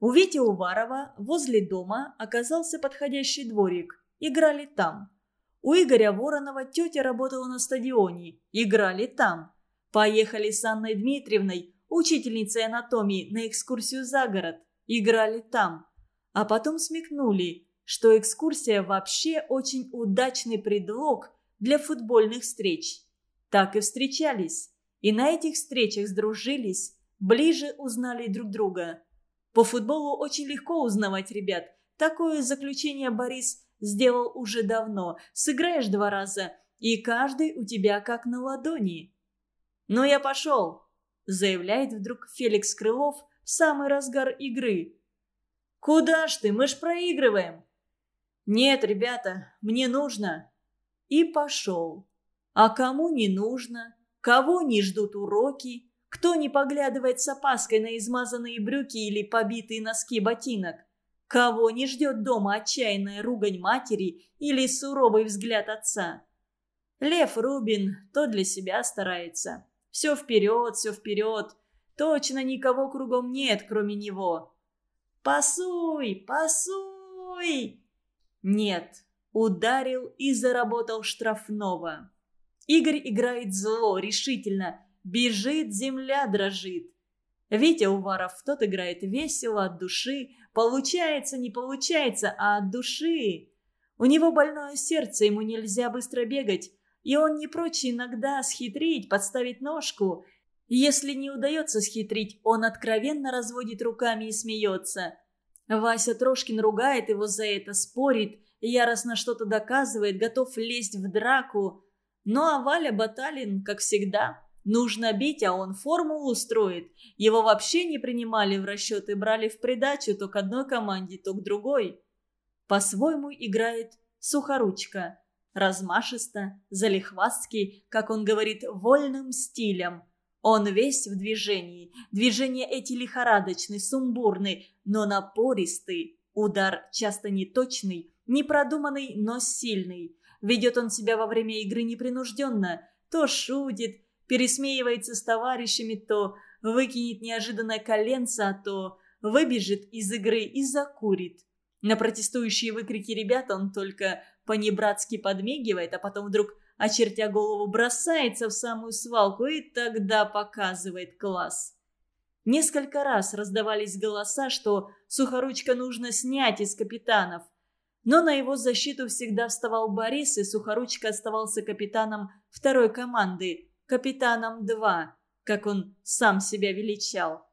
У Вити Уварова возле дома оказался подходящий дворик. Играли там. У Игоря Воронова тетя работала на стадионе. Играли там. Поехали с Анной Дмитриевной, учительницей анатомии, на экскурсию за город. Играли там. А потом смекнули, что экскурсия вообще очень удачный предлог для футбольных встреч. Так и встречались. И на этих встречах сдружились, ближе узнали друг друга. По футболу очень легко узнавать ребят. Такое заключение Борис сделал уже давно. Сыграешь два раза, и каждый у тебя как на ладони. «Ну я пошел», – заявляет вдруг Феликс Крылов в самый разгар игры. «Куда ж ты? Мы ж проигрываем!» «Нет, ребята, мне нужно!» И пошел. А кому не нужно? Кого не ждут уроки? Кто не поглядывает с опаской на измазанные брюки или побитые носки ботинок? Кого не ждет дома отчаянная ругань матери или суровый взгляд отца? Лев Рубин то для себя старается. Все вперед, все вперед. Точно никого кругом нет, кроме него. «Пасуй! Пасуй!» Нет, ударил и заработал штрафного. Игорь играет зло, решительно, Бежит, земля дрожит. Витя Уваров тот играет весело, от души. Получается, не получается, а от души. У него больное сердце, ему нельзя быстро бегать. И он не прочь иногда схитрить, подставить ножку. Если не удается схитрить, он откровенно разводит руками и смеется. Вася Трошкин ругает его за это, спорит, яростно что-то доказывает, готов лезть в драку. Ну а Валя Баталин, как всегда, Нужно бить, а он формулу строит. Его вообще не принимали в расчет и брали в придачу то к одной команде, то к другой. По-своему играет сухоручка. Размашисто, залихвастски, как он говорит, вольным стилем. Он весь в движении. Движения эти лихорадочны, сумбурны, но напористый. Удар часто неточный, непродуманный, но сильный. Ведет он себя во время игры непринужденно. То шутит, пересмеивается с товарищами, то выкинет неожиданное коленце, а то выбежит из игры и закурит. На протестующие выкрики ребят он только понебратски подмигивает, а потом вдруг, очертя голову, бросается в самую свалку и тогда показывает класс. Несколько раз раздавались голоса, что Сухоручка нужно снять из капитанов. Но на его защиту всегда вставал Борис, и Сухоручка оставался капитаном второй команды капитаном 2, как он сам себя величал.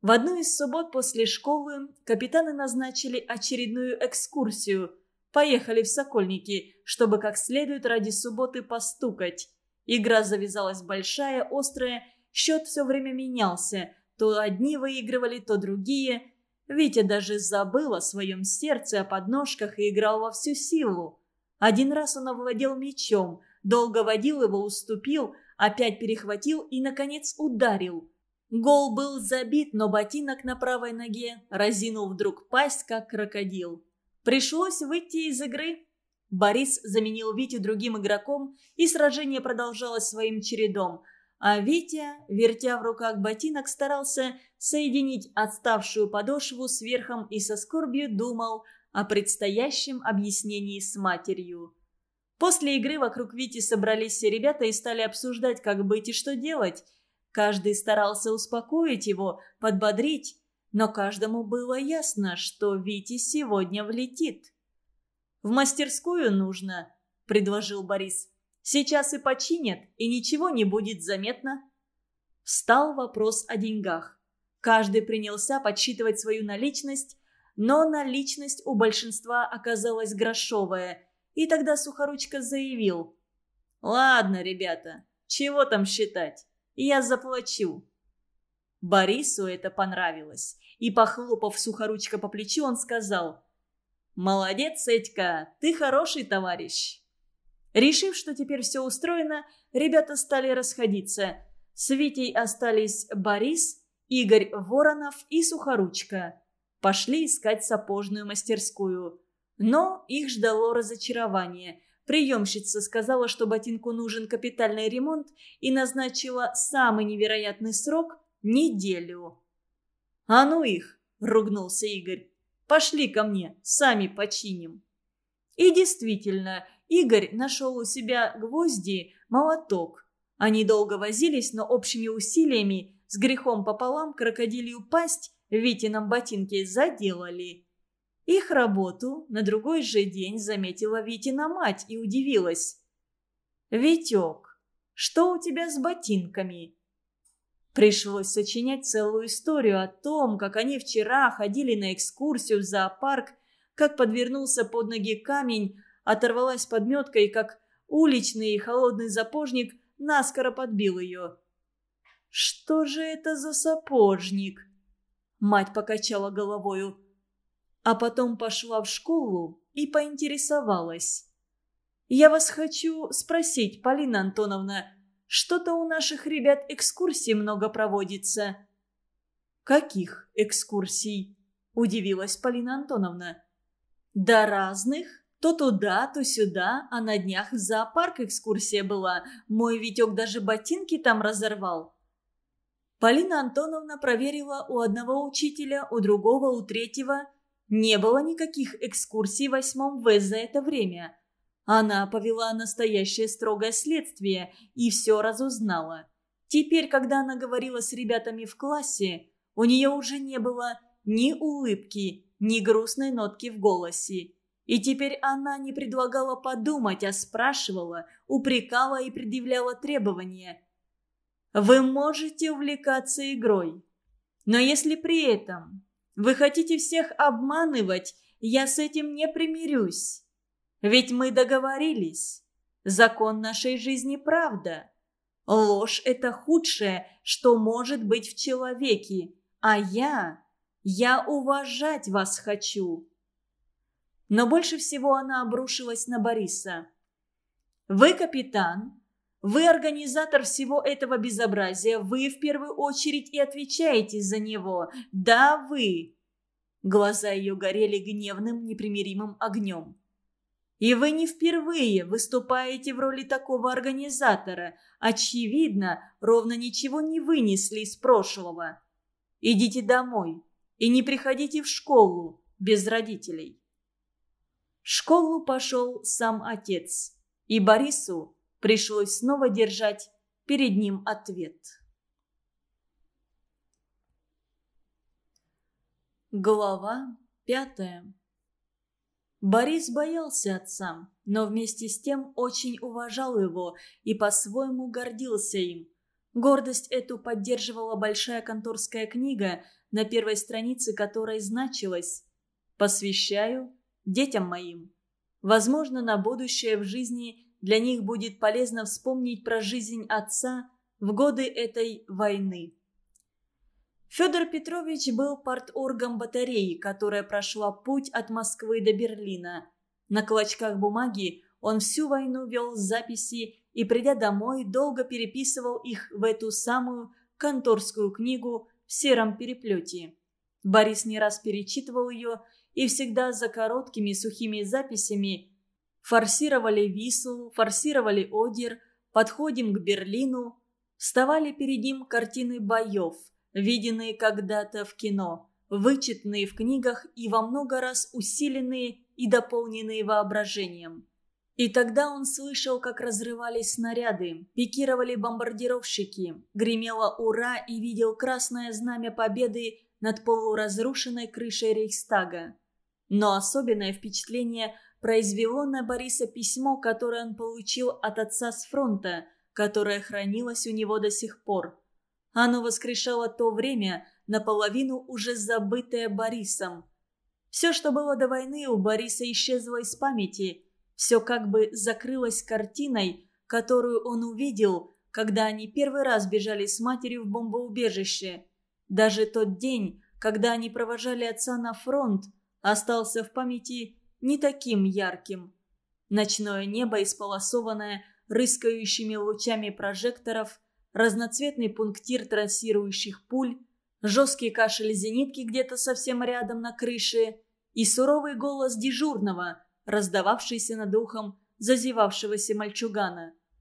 В одну из суббот после школы капитаны назначили очередную экскурсию. Поехали в Сокольники, чтобы как следует ради субботы постукать. Игра завязалась большая, острая, счет все время менялся. То одни выигрывали, то другие. Витя даже забыл о своем сердце, о подножках и играл во всю силу. Один раз он овладел мечом, долго водил его, уступил, опять перехватил и, наконец, ударил. Гол был забит, но ботинок на правой ноге разинул вдруг пасть, как крокодил. Пришлось выйти из игры. Борис заменил Витю другим игроком, и сражение продолжалось своим чередом. А Витя, вертя в руках ботинок, старался соединить отставшую подошву с верхом и со скорбью думал о предстоящем объяснении с матерью. После игры вокруг Вити собрались все ребята и стали обсуждать, как быть и что делать. Каждый старался успокоить его, подбодрить, но каждому было ясно, что Вити сегодня влетит. «В мастерскую нужно», – предложил Борис. Сейчас и починят, и ничего не будет заметно. Встал вопрос о деньгах. Каждый принялся подсчитывать свою наличность, но наличность у большинства оказалась грошовая. И тогда Сухоручка заявил. «Ладно, ребята, чего там считать? Я заплачу». Борису это понравилось. И, похлопав Сухоручка по плечу, он сказал. «Молодец, Этька, ты хороший товарищ». Решив, что теперь все устроено, ребята стали расходиться. С Витей остались Борис, Игорь Воронов и Сухоручка. Пошли искать сапожную мастерскую. Но их ждало разочарование. Приемщица сказала, что ботинку нужен капитальный ремонт и назначила самый невероятный срок – неделю. «А ну их!» – ругнулся Игорь. «Пошли ко мне, сами починим». И действительно, Игорь нашел у себя гвозди, молоток. Они долго возились, но общими усилиями, с грехом пополам, крокодилью пасть в Витином ботинке заделали. Их работу на другой же день заметила Витина мать и удивилась. «Витек, что у тебя с ботинками?» Пришлось сочинять целую историю о том, как они вчера ходили на экскурсию в зоопарк, как подвернулся под ноги камень, оторвалась подметка и, как уличный и холодный сапожник, наскоро подбил ее. «Что же это за сапожник?» Мать покачала головою, а потом пошла в школу и поинтересовалась. «Я вас хочу спросить, Полина Антоновна, что-то у наших ребят экскурсий много проводится». «Каких экскурсий?» – удивилась Полина Антоновна. «Да разных. То туда, то сюда, а на днях в зоопарк экскурсия была. Мой Витек даже ботинки там разорвал. Полина Антоновна проверила у одного учителя, у другого, у третьего. Не было никаких экскурсий в восьмом В за это время. Она повела настоящее строгое следствие и все разузнала. Теперь, когда она говорила с ребятами в классе, у нее уже не было ни улыбки, ни грустной нотки в голосе. И теперь она не предлагала подумать, а спрашивала, упрекала и предъявляла требования. Вы можете увлекаться игрой, но если при этом вы хотите всех обманывать, я с этим не примирюсь. Ведь мы договорились. Закон нашей жизни – правда. Ложь – это худшее, что может быть в человеке. А я, я уважать вас хочу. Но больше всего она обрушилась на Бориса. «Вы капитан, вы организатор всего этого безобразия, вы в первую очередь и отвечаете за него. Да, вы!» Глаза ее горели гневным, непримиримым огнем. «И вы не впервые выступаете в роли такого организатора. Очевидно, ровно ничего не вынесли из прошлого. Идите домой и не приходите в школу без родителей». Школу пошел сам отец, и Борису пришлось снова держать перед ним ответ. Глава пятая Борис боялся отца, но вместе с тем очень уважал его и по-своему гордился им. Гордость эту поддерживала большая конторская книга, на первой странице которой значилось «Посвящаю детям моим. Возможно, на будущее в жизни для них будет полезно вспомнить про жизнь отца в годы этой войны. Федор Петрович был парторгом батареи, которая прошла путь от Москвы до Берлина. На клочках бумаги он всю войну вел записи и, придя домой, долго переписывал их в эту самую конторскую книгу в сером переплете. Борис не раз перечитывал ее и всегда за короткими сухими записями форсировали Вислу, форсировали Одер, подходим к Берлину. Вставали перед ним картины боев, виденные когда-то в кино, вычитанные в книгах и во много раз усиленные и дополненные воображением. И тогда он слышал, как разрывались снаряды, пикировали бомбардировщики, гремело «Ура!» и видел красное знамя победы над полуразрушенной крышей Рейхстага. Но особенное впечатление произвело на Бориса письмо, которое он получил от отца с фронта, которое хранилось у него до сих пор. Оно воскрешало то время, наполовину уже забытое Борисом. Все, что было до войны, у Бориса исчезло из памяти – все как бы закрылось картиной, которую он увидел, когда они первый раз бежали с матерью в бомбоубежище. Даже тот день, когда они провожали отца на фронт, остался в памяти не таким ярким. Ночное небо, исполосованное рыскающими лучами прожекторов, разноцветный пунктир трассирующих пуль, жесткий кашель зенитки где-то совсем рядом на крыше и суровый голос дежурного – раздававшийся над ухом зазевавшегося мальчугана.